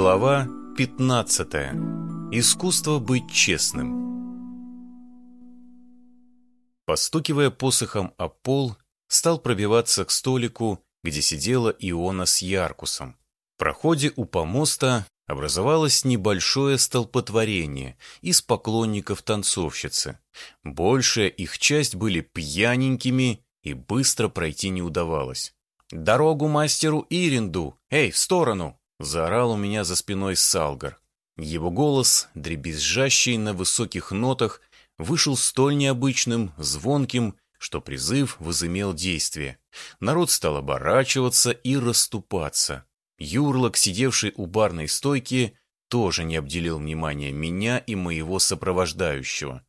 Глава 15. Искусство быть честным. Постукивая посохом о пол, стал пробиваться к столику, где сидела Иона с Яркусом. В проходе у помоста образовалось небольшое столпотворение из поклонников танцовщицы. Большая их часть были пьяненькими, и быстро пройти не удавалось. «Дорогу мастеру Иринду! Эй, в сторону!» — заорал у меня за спиной Салгар. Его голос, дребезжащий на высоких нотах, вышел столь необычным, звонким, что призыв возымел действие. Народ стал оборачиваться и расступаться. Юрлок, сидевший у барной стойки, тоже не обделил внимания меня и моего сопровождающего.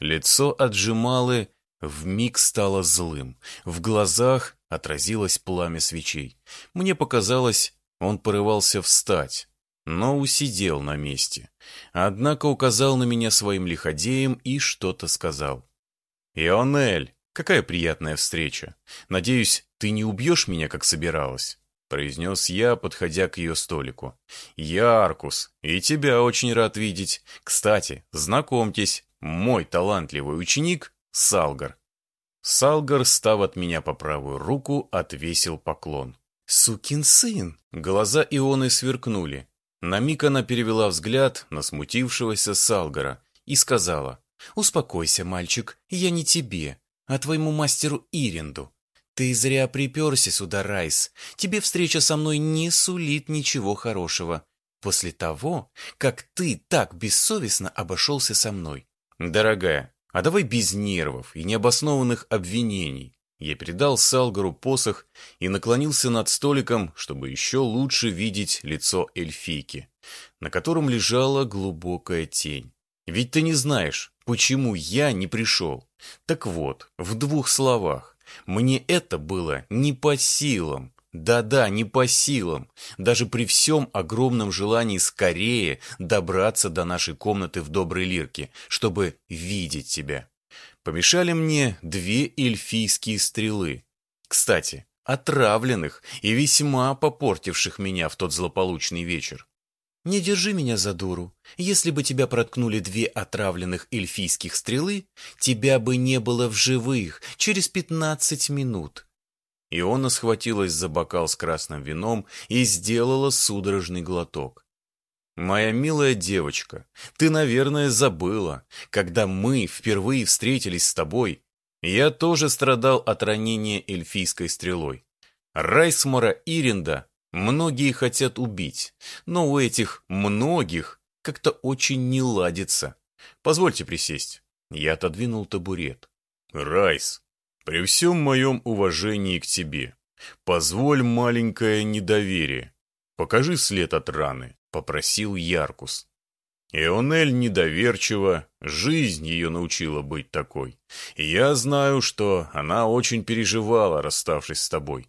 Лицо отжималы вмиг стало злым. В глазах отразилось пламя свечей. Мне показалось, он порывался встать, но усидел на месте. Однако указал на меня своим лиходеем и что-то сказал. «Ионель, какая приятная встреча. Надеюсь, ты не убьешь меня, как собиралась?» произнес я, подходя к ее столику. «Я Аркус, и тебя очень рад видеть. Кстати, знакомьтесь, мой талантливый ученик Салгар. Салгар, став от меня по правую руку, отвесил поклон. «Сукин сын!» Глаза Ионы сверкнули. На миг она перевела взгляд на смутившегося Салгара и сказала, «Успокойся, мальчик, я не тебе, а твоему мастеру Иринду. Ты зря приперся сюда, Райс. Тебе встреча со мной не сулит ничего хорошего. После того, как ты так бессовестно обошелся со мной. Дорогая, а давай без нервов и необоснованных обвинений. Я передал Салгару посох и наклонился над столиком, чтобы еще лучше видеть лицо эльфийки, на котором лежала глубокая тень. Ведь ты не знаешь, почему я не пришел. Так вот, в двух словах, мне это было не по силам. Да-да, не по силам. Даже при всем огромном желании скорее добраться до нашей комнаты в Доброй Лирке, чтобы видеть тебя. Помешали мне две эльфийские стрелы. Кстати, отравленных и весьма попортивших меня в тот злополучный вечер. Не держи меня за дуру. Если бы тебя проткнули две отравленных эльфийских стрелы, тебя бы не было в живых через пятнадцать минут. Иона схватилась за бокал с красным вином и сделала судорожный глоток. «Моя милая девочка, ты, наверное, забыла, когда мы впервые встретились с тобой, я тоже страдал от ранения эльфийской стрелой. Райсмора Иринда многие хотят убить, но у этих многих как-то очень не ладится. Позвольте присесть». Я отодвинул табурет. «Райс, при всем моем уважении к тебе, позволь маленькое недоверие. Покажи след от раны, попросил Яркус. Ионель недоверчива, жизнь ее научила быть такой. я знаю, что она очень переживала, расставшись с тобой.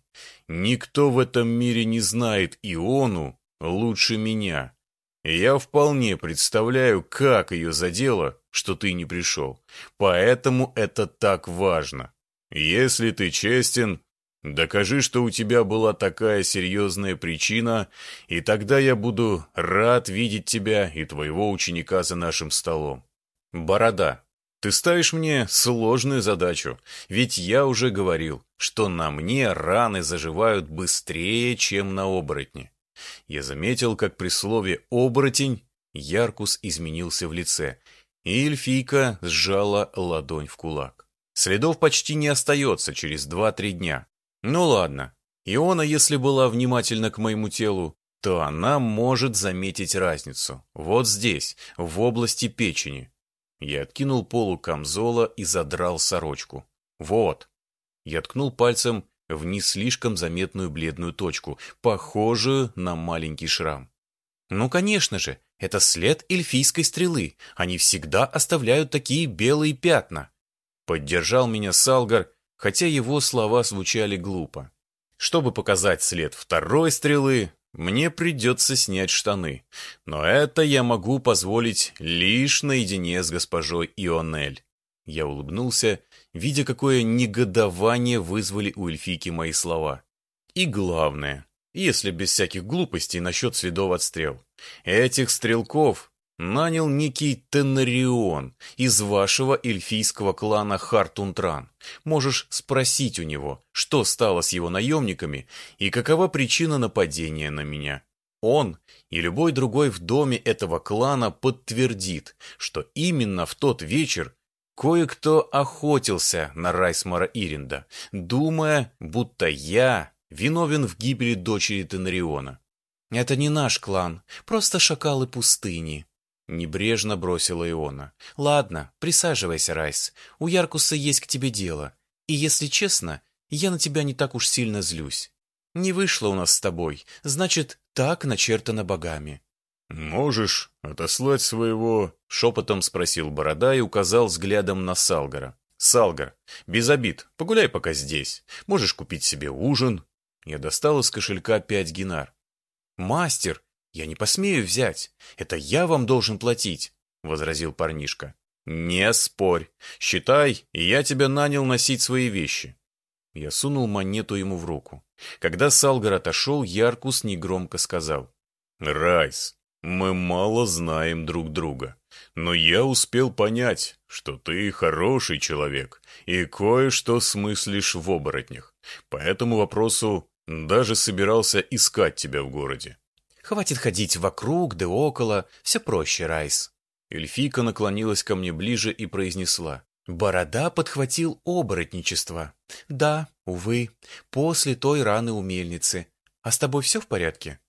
Никто в этом мире не знает Иону лучше меня. я вполне представляю, как ее задело, что ты не пришел. Поэтому это так важно. Если ты честен, докажи, что у тебя была такая серьезная причина, и тогда я буду рад видеть тебя и твоего ученика за нашим столом. Борода, ты ставишь мне сложную задачу, ведь я уже говорил, что на мне раны заживают быстрее, чем на оборотне. Я заметил, как при слове «оборотень» Яркус изменился в лице, и эльфийка сжала ладонь в кулак. Следов почти не остается через 2-3 дня. Ну ладно, Иона, если была внимательна к моему телу, то она может заметить разницу. Вот здесь, в области печени. Я откинул полу камзола и задрал сорочку. Вот. Я ткнул пальцем в не слишком заметную бледную точку, похожую на маленький шрам. Ну, конечно же, это след эльфийской стрелы. Они всегда оставляют такие белые пятна. Поддержал меня Салгар, хотя его слова звучали глупо. Чтобы показать след второй стрелы, мне придется снять штаны. Но это я могу позволить лишь наедине с госпожой Ионель. Я улыбнулся, видя, какое негодование вызвали у эльфийки мои слова. И главное, если без всяких глупостей насчет следов от стрел. Этих стрелков нанял некий Тенарион из вашего эльфийского клана Хартунтран. Можешь спросить у него, что стало с его наемниками и какова причина нападения на меня. Он и любой другой в доме этого клана подтвердит, что именно в тот вечер кое-кто охотился на Райсмара Иринда, думая, будто я виновен в гибели дочери Тенариона. «Это не наш клан, просто шакалы пустыни», — небрежно бросила Иона. «Ладно, присаживайся, Райс. У Яркуса есть к тебе дело. И, если честно, я на тебя не так уж сильно злюсь. Не вышло у нас с тобой, значит, так начертано богами». «Можешь отослать своего...» — шепотом спросил Борода и указал взглядом на Салгара. «Салгар, без обид, погуляй пока здесь. Можешь купить себе ужин». Я достал из кошелька пять гинар. «Мастер, я не посмею взять. Это я вам должен платить», — возразил парнишка. «Не спорь. Считай, я тебя нанял носить свои вещи». Я сунул монету ему в руку. Когда Салгар отошел, Яркус негромко сказал. «Райс, мы мало знаем друг друга, но я успел понять, что ты хороший человек и кое-что смыслишь в оборотнях. По этому вопросу даже собирался искать тебя в городе. Хватит ходить вокруг да около, все проще, Райс. Эльфийка наклонилась ко мне ближе и произнесла. Борода подхватил оборотничество. Да, увы, после той раны у мельницы. А с тобой все в порядке?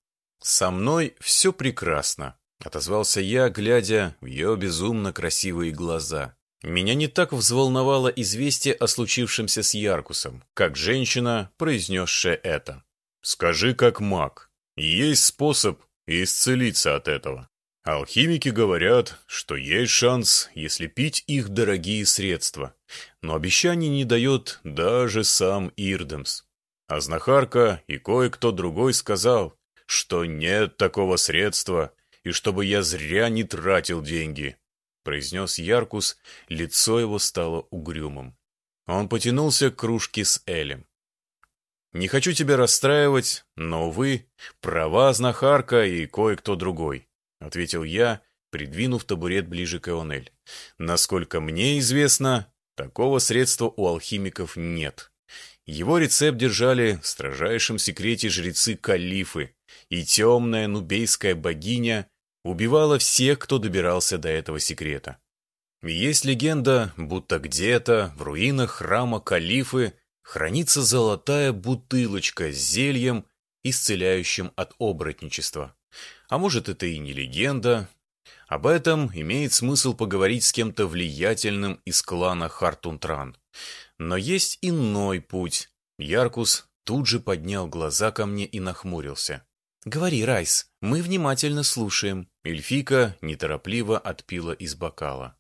Со мной все прекрасно, отозвался я, глядя в ее безумно красивые глаза. Меня не так взволновало известие о случившемся с Яркусом, как женщина, произнесшая это. «Скажи, как маг, есть способ исцелиться от этого. Алхимики говорят, что есть шанс, если пить их дорогие средства, но обещаний не дает даже сам Ирдемс. А знахарка и кое-кто другой сказал, что нет такого средства, и чтобы я зря не тратил деньги произнес Яркус, лицо его стало угрюмым. Он потянулся к кружке с Элем. «Не хочу тебя расстраивать, но, увы, права знахарка и кое-кто другой», — ответил я, придвинув табурет ближе к Эонель. «Насколько мне известно, такого средства у алхимиков нет. Его рецепт держали в строжайшем секрете жрецы Калифы, и темная нубейская богиня убивала всех, кто добирался до этого секрета. Есть легенда, будто где-то в руинах храма Калифы хранится золотая бутылочка с зельем, исцеляющим от оборотничества. А может, это и не легенда. Об этом имеет смысл поговорить с кем-то влиятельным из клана Хартунтран. Но есть иной путь. Яркус тут же поднял глаза ко мне и нахмурился. «Говори, Райс, мы внимательно слушаем». Эльфика неторопливо отпила из бокала.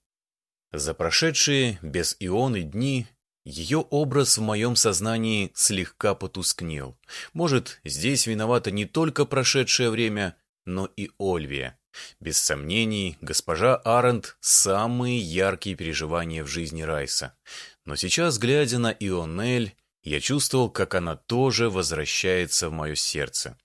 За прошедшие без ионы дни ее образ в моем сознании слегка потускнел. Может, здесь виновата не только прошедшее время, но и Ольвия. Без сомнений, госпожа Арент – самые яркие переживания в жизни Райса. Но сейчас, глядя на Ионель, я чувствовал, как она тоже возвращается в мое сердце.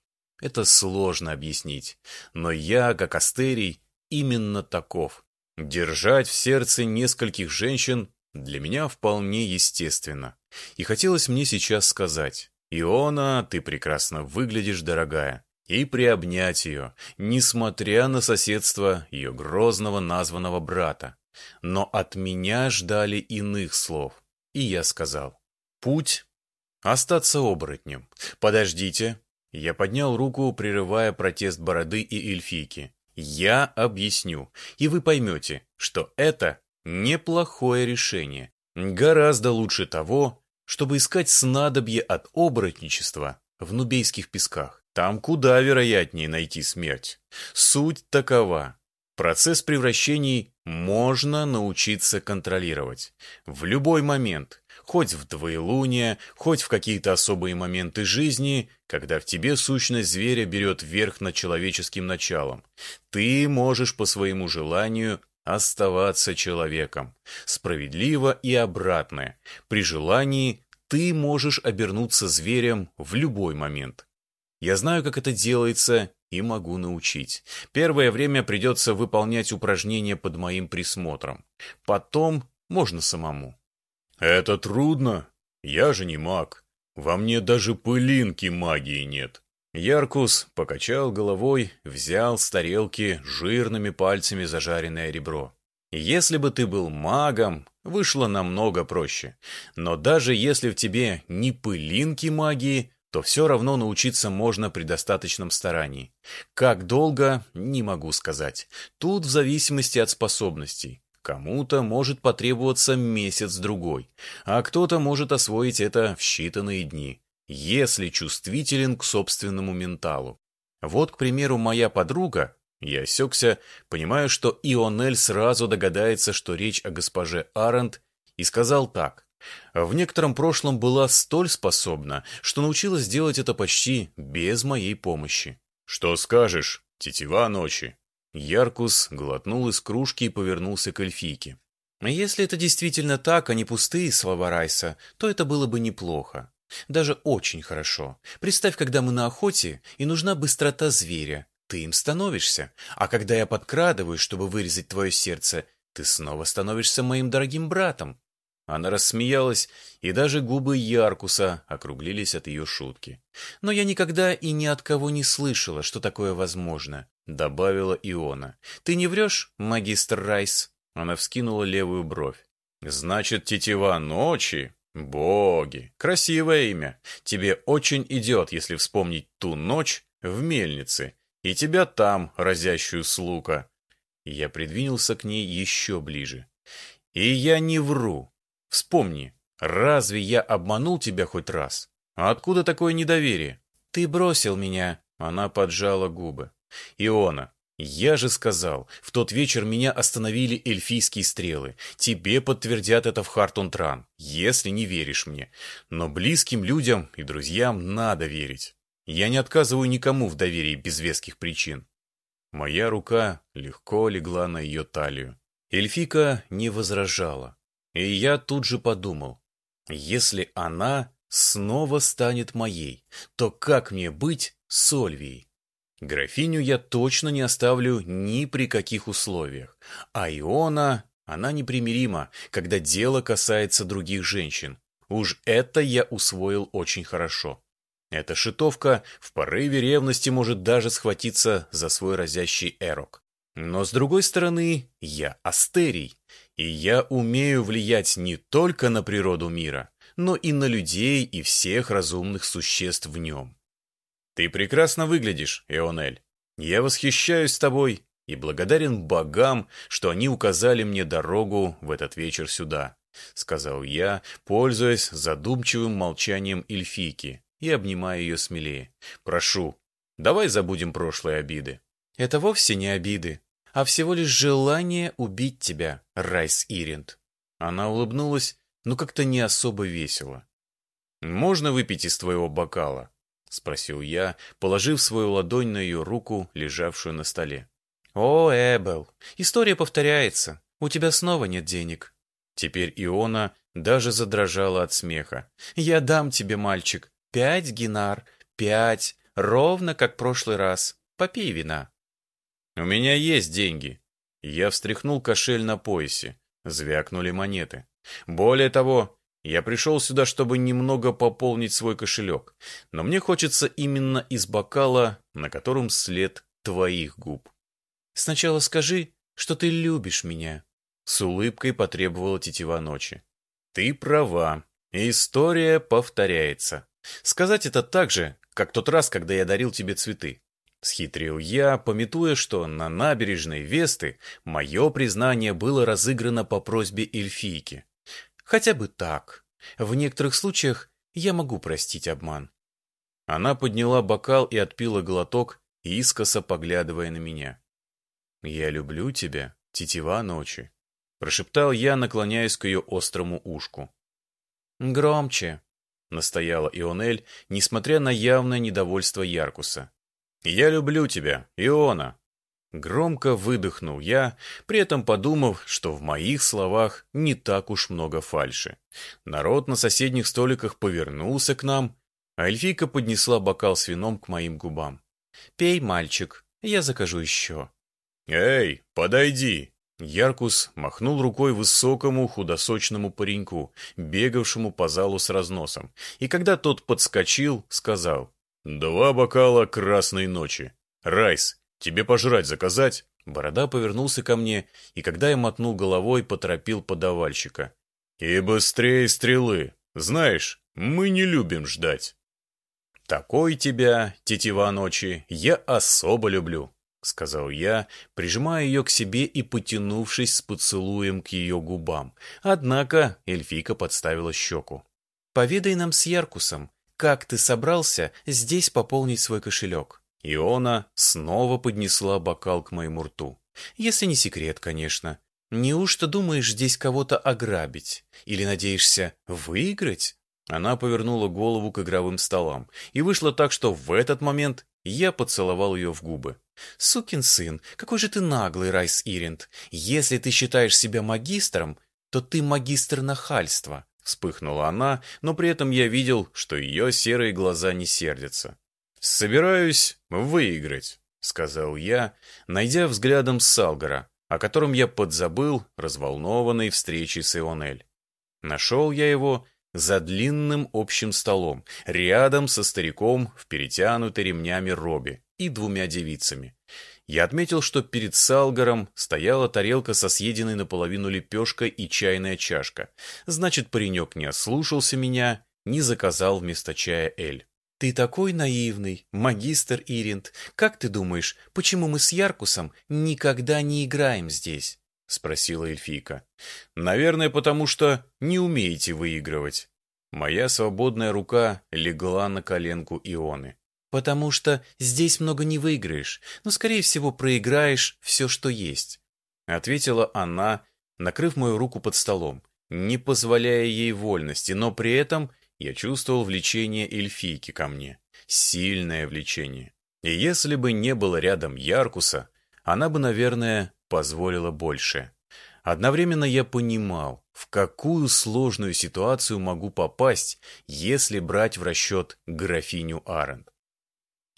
Это сложно объяснить, но я, как Астерий, именно таков. Держать в сердце нескольких женщин для меня вполне естественно. И хотелось мне сейчас сказать, «Иона, ты прекрасно выглядишь, дорогая», и приобнять ее, несмотря на соседство ее грозного названного брата. Но от меня ждали иных слов, и я сказал, «Путь — остаться оборотнем. Подождите, я поднял руку, прерывая протест бороды и эльфийки. Я объясню, и вы поймете, что это неплохое решение. Гораздо лучше того, чтобы искать снадобье от оборотничества в нубейских песках. Там куда вероятнее найти смерть. Суть такова. Процесс превращений можно научиться контролировать. В любой момент, хоть в двоелуние, хоть в какие-то особые моменты жизни, когда в тебе сущность зверя берет верх над человеческим началом. Ты можешь по своему желанию оставаться человеком. Справедливо и обратное. При желании ты можешь обернуться зверем в любой момент. Я знаю, как это делается, и могу научить. Первое время придется выполнять упражнения под моим присмотром. Потом можно самому. Это трудно. Я же не маг. Во мне даже пылинки магии нет. Яркус покачал головой, взял с тарелки жирными пальцами зажаренное ребро. Если бы ты был магом, вышло намного проще. Но даже если в тебе не пылинки магии, то все равно научиться можно при достаточном старании. Как долго, не могу сказать. Тут в зависимости от способностей. Кому-то может потребоваться месяц-другой, а кто-то может освоить это в считанные дни, если чувствителен к собственному менталу. Вот, к примеру, моя подруга, я осекся, понимаю, что Ионель сразу догадается, что речь о госпоже Арент, и сказал так. В некотором прошлом была столь способна, что научилась делать это почти без моей помощи. «Что скажешь, тетива ночи?» Яркус глотнул из кружки и повернулся к эльфийке. «Если это действительно так, а не пустые слова Райса, то это было бы неплохо. Даже очень хорошо. Представь, когда мы на охоте, и нужна быстрота зверя. Ты им становишься. А когда я подкрадываюсь, чтобы вырезать твое сердце, ты снова становишься моим дорогим братом. Она рассмеялась, и даже губы Яркуса округлились от ее шутки. «Но я никогда и ни от кого не слышала, что такое возможно», — добавила Иона. «Ты не врешь, магистр Райс?» Она вскинула левую бровь. «Значит, тетива ночи? Боги! Красивое имя. Тебе очень идет, если вспомнить ту ночь в мельнице, и тебя там, разящую с лука». Я придвинулся к ней еще ближе. «И я не вру. Вспомни, разве я обманул тебя хоть раз? А откуда такое недоверие? Ты бросил меня. Она поджала губы. Иона, я же сказал, в тот вечер меня остановили эльфийские стрелы. Тебе подтвердят это в Хартунтран, если не веришь мне. Но близким людям и друзьям надо верить. Я не отказываю никому в доверии без веских причин. Моя рука легко легла на ее талию. Эльфика не возражала. И я тут же подумал, если она снова станет моей, то как мне быть с Ольвией? Графиню я точно не оставлю ни при каких условиях, а Иона, она непримирима, когда дело касается других женщин. Уж это я усвоил очень хорошо. Эта шитовка в порыве ревности может даже схватиться за свой разящий эрок. Но с другой стороны, я астерий, и я умею влиять не только на природу мира, но и на людей и всех разумных существ в нем. Ты прекрасно выглядишь, Эонель. Я восхищаюсь тобой и благодарен богам, что они указали мне дорогу в этот вечер сюда, сказал я, пользуясь задумчивым молчанием эльфийки и обнимая ее смелее. Прошу, давай забудем прошлые обиды. Это вовсе не обиды, а всего лишь желание убить тебя, Райс Иринд. Она улыбнулась, но как-то не особо весело. «Можно выпить из твоего бокала?» — спросил я, положив свою ладонь на ее руку, лежавшую на столе. «О, Эбел, история повторяется. У тебя снова нет денег». Теперь Иона даже задрожала от смеха. «Я дам тебе, мальчик, пять гинар, пять, ровно как прошлый раз. Попей вина». «У меня есть деньги». Я встряхнул кошель на поясе. Звякнули монеты. Более того, я пришел сюда, чтобы немного пополнить свой кошелек. Но мне хочется именно из бокала, на котором след твоих губ. «Сначала скажи, что ты любишь меня», — с улыбкой потребовала тетива ночи. «Ты права. История повторяется. Сказать это так же, как тот раз, когда я дарил тебе цветы. Схитрил я, пометуя, что на набережной Весты мое признание было разыграно по просьбе эльфийки. Хотя бы так. В некоторых случаях я могу простить обман. Она подняла бокал и отпила глоток, искоса поглядывая на меня. «Я люблю тебя, тетива ночи», — прошептал я, наклоняясь к ее острому ушку. «Громче», — настояла Ионель, несмотря на явное недовольство Яркуса. «Я люблю тебя, Иона!» Громко выдохнул я, при этом подумав, что в моих словах не так уж много фальши. Народ на соседних столиках повернулся к нам, А эльфийка поднесла бокал с вином к моим губам. «Пей, мальчик, я закажу еще». «Эй, подойди!» Яркус махнул рукой высокому худосочному пареньку, бегавшему по залу с разносом, и когда тот подскочил, сказал «Два бокала красной ночи. Райс, тебе пожрать заказать?» Борода повернулся ко мне, и когда я мотнул головой, поторопил подавальщика. «И быстрее стрелы. Знаешь, мы не любим ждать». «Такой тебя, тетива ночи, я особо люблю», — сказал я, прижимая ее к себе и потянувшись с поцелуем к ее губам. Однако эльфийка подставила щеку. «Поведай нам с Яркусом, как ты собрался здесь пополнить свой кошелек?» Иона снова поднесла бокал к моему рту. «Если не секрет, конечно. Неужто думаешь здесь кого-то ограбить? Или надеешься выиграть?» Она повернула голову к игровым столам, и вышло так, что в этот момент я поцеловал ее в губы. «Сукин сын, какой же ты наглый, Райс Иринд. Если ты считаешь себя магистром, то ты магистр нахальства». Вспыхнула она, но при этом я видел, что ее серые глаза не сердятся. «Собираюсь выиграть», — сказал я, найдя взглядом Салгара, о котором я подзабыл, разволнованной встречей с Ионель. Нашел я его за длинным общим столом, рядом со стариком в перетянутой ремнями робе и двумя девицами. Я отметил, что перед Салгаром стояла тарелка со съеденной наполовину лепешкой и чайная чашка. Значит, паренек не ослушался меня, не заказал вместо чая Эль. «Ты такой наивный, магистр Иринд. Как ты думаешь, почему мы с Яркусом никогда не играем здесь?» — спросила эльфийка. «Наверное, потому что не умеете выигрывать». Моя свободная рука легла на коленку Ионы. «Потому что здесь много не выиграешь, но, скорее всего, проиграешь все, что есть», — ответила она, накрыв мою руку под столом, не позволяя ей вольности, но при этом я чувствовал влечение эльфийки ко мне. Сильное влечение. И если бы не было рядом Яркуса, она бы, наверное, позволила больше. Одновременно я понимал, в какую сложную ситуацию могу попасть, если брать в расчет графиню Арент.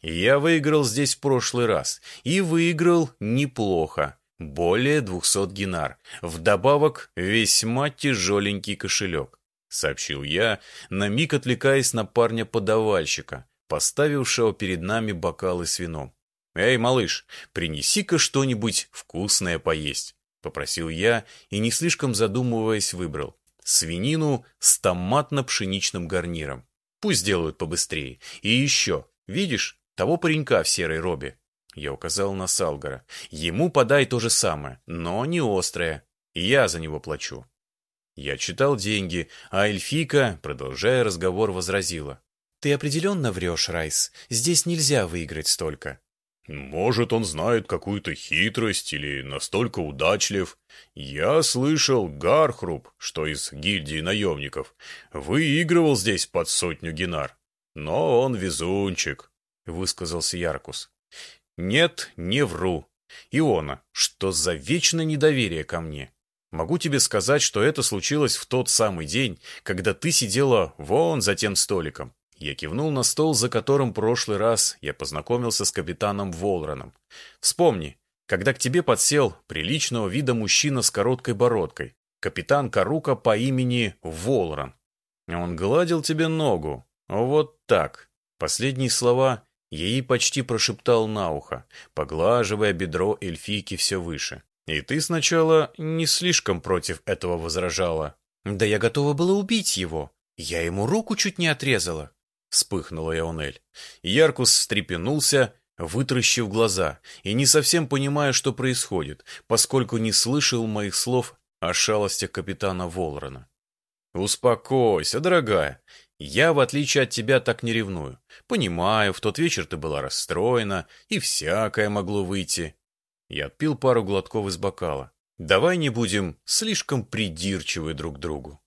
Я выиграл здесь в прошлый раз, и выиграл неплохо, более 200 гинар, вдобавок весьма тяжеленький кошелек, сообщил я, на миг отвлекаясь на парня-подавальщика, поставившего перед нами бокалы с вином. «Эй, малыш, принеси-ка что-нибудь вкусное поесть», — попросил я и, не слишком задумываясь, выбрал. Свинину с томатно-пшеничным гарниром. Пусть делают побыстрее. И еще, видишь, того паренька в серой робе. Я указал на Салгара. Ему подай то же самое, но не острое. Я за него плачу. Я читал деньги, а Эльфика, продолжая разговор, возразила. «Ты определенно врешь, Райс. Здесь нельзя выиграть столько. Может, он знает какую-то хитрость или настолько удачлив. Я слышал, Гархруб, что из гильдии наемников, выигрывал здесь под сотню гинар. Но он везунчик, — высказался Яркус. Нет, не вру. Иона, что за вечное недоверие ко мне? Могу тебе сказать, что это случилось в тот самый день, когда ты сидела вон за тем столиком. Я кивнул на стол, за которым прошлый раз я познакомился с капитаном Волроном. Вспомни, когда к тебе подсел приличного вида мужчина с короткой бородкой, капитан Карука по имени Волрон. Он гладил тебе ногу. Вот так. Последние слова я ей почти прошептал на ухо, поглаживая бедро эльфийки все выше. И ты сначала не слишком против этого возражала. Да я готова была убить его. Я ему руку чуть не отрезала вспыхнула Эонель. Яркус встрепенулся, вытращив глаза, и не совсем понимая, что происходит, поскольку не слышал моих слов о шалостях капитана Волрона. «Успокойся, дорогая. Я, в отличие от тебя, так не ревную. Понимаю, в тот вечер ты была расстроена, и всякое могло выйти». Я отпил пару глотков из бокала. «Давай не будем слишком придирчивы друг другу».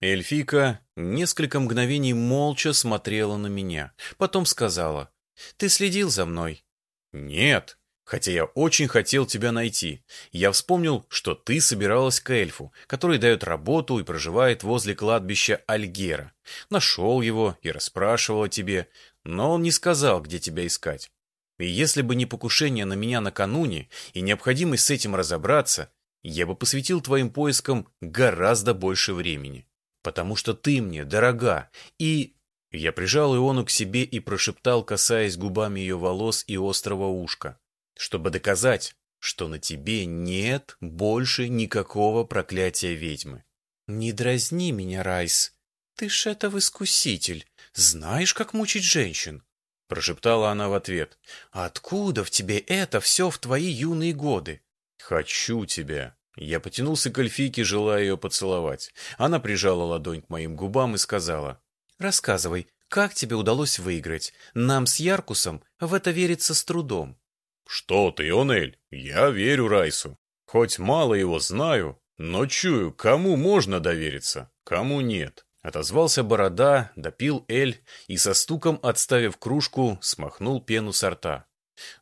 Эльфика несколько мгновений молча смотрела на меня. Потом сказала, «Ты следил за мной?» «Нет, хотя я очень хотел тебя найти. Я вспомнил, что ты собиралась к эльфу, который дает работу и проживает возле кладбища Альгера. Нашел его и расспрашивал о тебе, но он не сказал, где тебя искать. И если бы не покушение на меня накануне и необходимость с этим разобраться, я бы посвятил твоим поискам гораздо больше времени. Потому что ты мне дорога, и... Я прижал Иону к себе и прошептал, касаясь губами ее волос и острого ушка, чтобы доказать, что на тебе нет больше никакого проклятия ведьмы. «Не дразни меня, Райс. Ты ж это искуситель. Знаешь, как мучить женщин?» Прошептала она в ответ. «Откуда в тебе это все в твои юные годы?» «Хочу тебя». Я потянулся к эльфийке, желая ее поцеловать. Она прижала ладонь к моим губам и сказала. «Рассказывай, как тебе удалось выиграть? Нам с Яркусом в это верится с трудом». «Что ты, Ионель? Я верю Райсу. Хоть мало его знаю, но чую, кому можно довериться, кому нет». Отозвался борода, допил эль и со стуком, отставив кружку, смахнул пену со рта.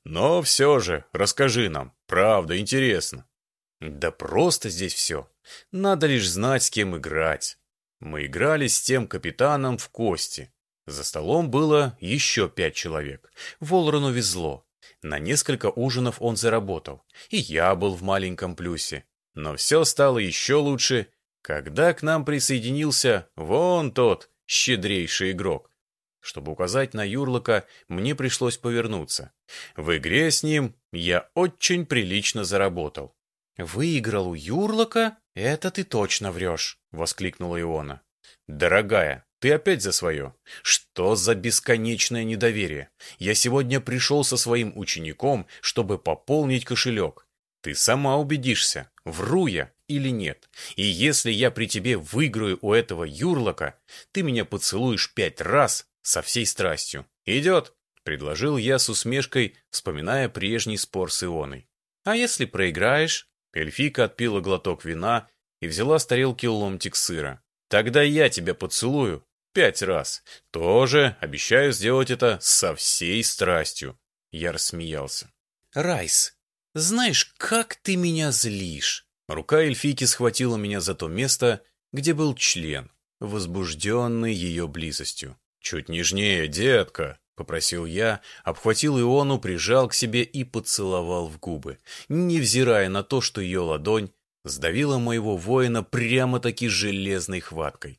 «Но все же, расскажи нам, правда, интересно». «Да просто здесь все. Надо лишь знать, с кем играть». Мы играли с тем капитаном в кости. За столом было еще пять человек. Волрону везло. На несколько ужинов он заработал. И я был в маленьком плюсе. Но все стало еще лучше, когда к нам присоединился вон тот щедрейший игрок. Чтобы указать на Юрлока, мне пришлось повернуться. В игре с ним я очень прилично заработал. «Выиграл у Юрлока? Это ты точно врешь!» — воскликнула Иона. «Дорогая, ты опять за свое. Что за бесконечное недоверие? Я сегодня пришел со своим учеником, чтобы пополнить кошелек. Ты сама убедишься, вру я или нет. И если я при тебе выиграю у этого юрлока, ты меня поцелуешь пять раз со всей страстью. Идет?» — предложил я с усмешкой, вспоминая прежний спор с Ионой. «А если проиграешь?» Эльфика отпила глоток вина и взяла с тарелки ломтик сыра. «Тогда я тебя поцелую пять раз. Тоже обещаю сделать это со всей страстью». Я рассмеялся. «Райс, знаешь, как ты меня злишь?» Рука эльфийки схватила меня за то место, где был член, возбужденный ее близостью. «Чуть нежнее, детка!» — попросил я, обхватил Иону, прижал к себе и поцеловал в губы, невзирая на то, что ее ладонь сдавила моего воина прямо-таки железной хваткой.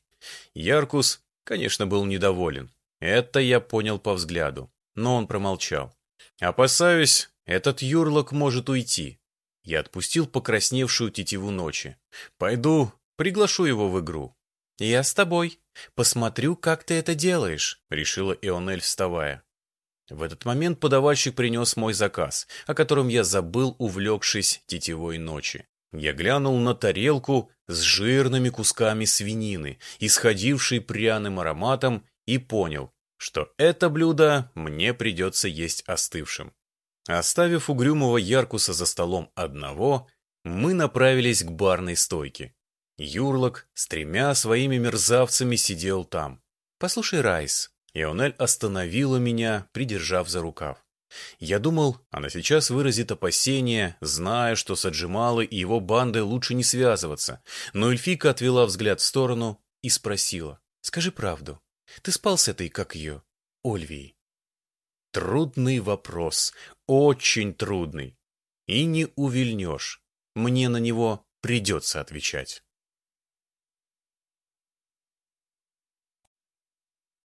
Яркус, конечно, был недоволен. Это я понял по взгляду, но он промолчал. «Опасаюсь, этот юрлок может уйти. Я отпустил покрасневшую тетиву ночи. Пойду, приглашу его в игру. Я с тобой. Посмотрю, как ты это делаешь, решила Ионель, вставая. В этот момент подавальщик принес мой заказ, о котором я забыл, увлекшись тетивой ночи. Я глянул на тарелку с жирными кусками свинины, исходившей пряным ароматом, и понял, что это блюдо мне придется есть остывшим. Оставив угрюмого Яркуса за столом одного, мы направились к барной стойке. Юрлок с тремя своими мерзавцами сидел там. «Послушай, Райс», Ионель остановила меня, придержав за рукав. Я думал, она сейчас выразит опасение, зная, что с Аджималой и его бандой лучше не связываться, но Эльфика отвела взгляд в сторону и спросила. «Скажи правду, ты спал с этой, как ее, Ольвией?» Трудный вопрос, очень трудный. И не увильнешь. Мне на него придется отвечать.